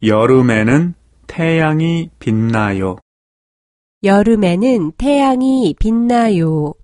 여름에는 태양이 빛나요. 여름에는 태양이 빛나요.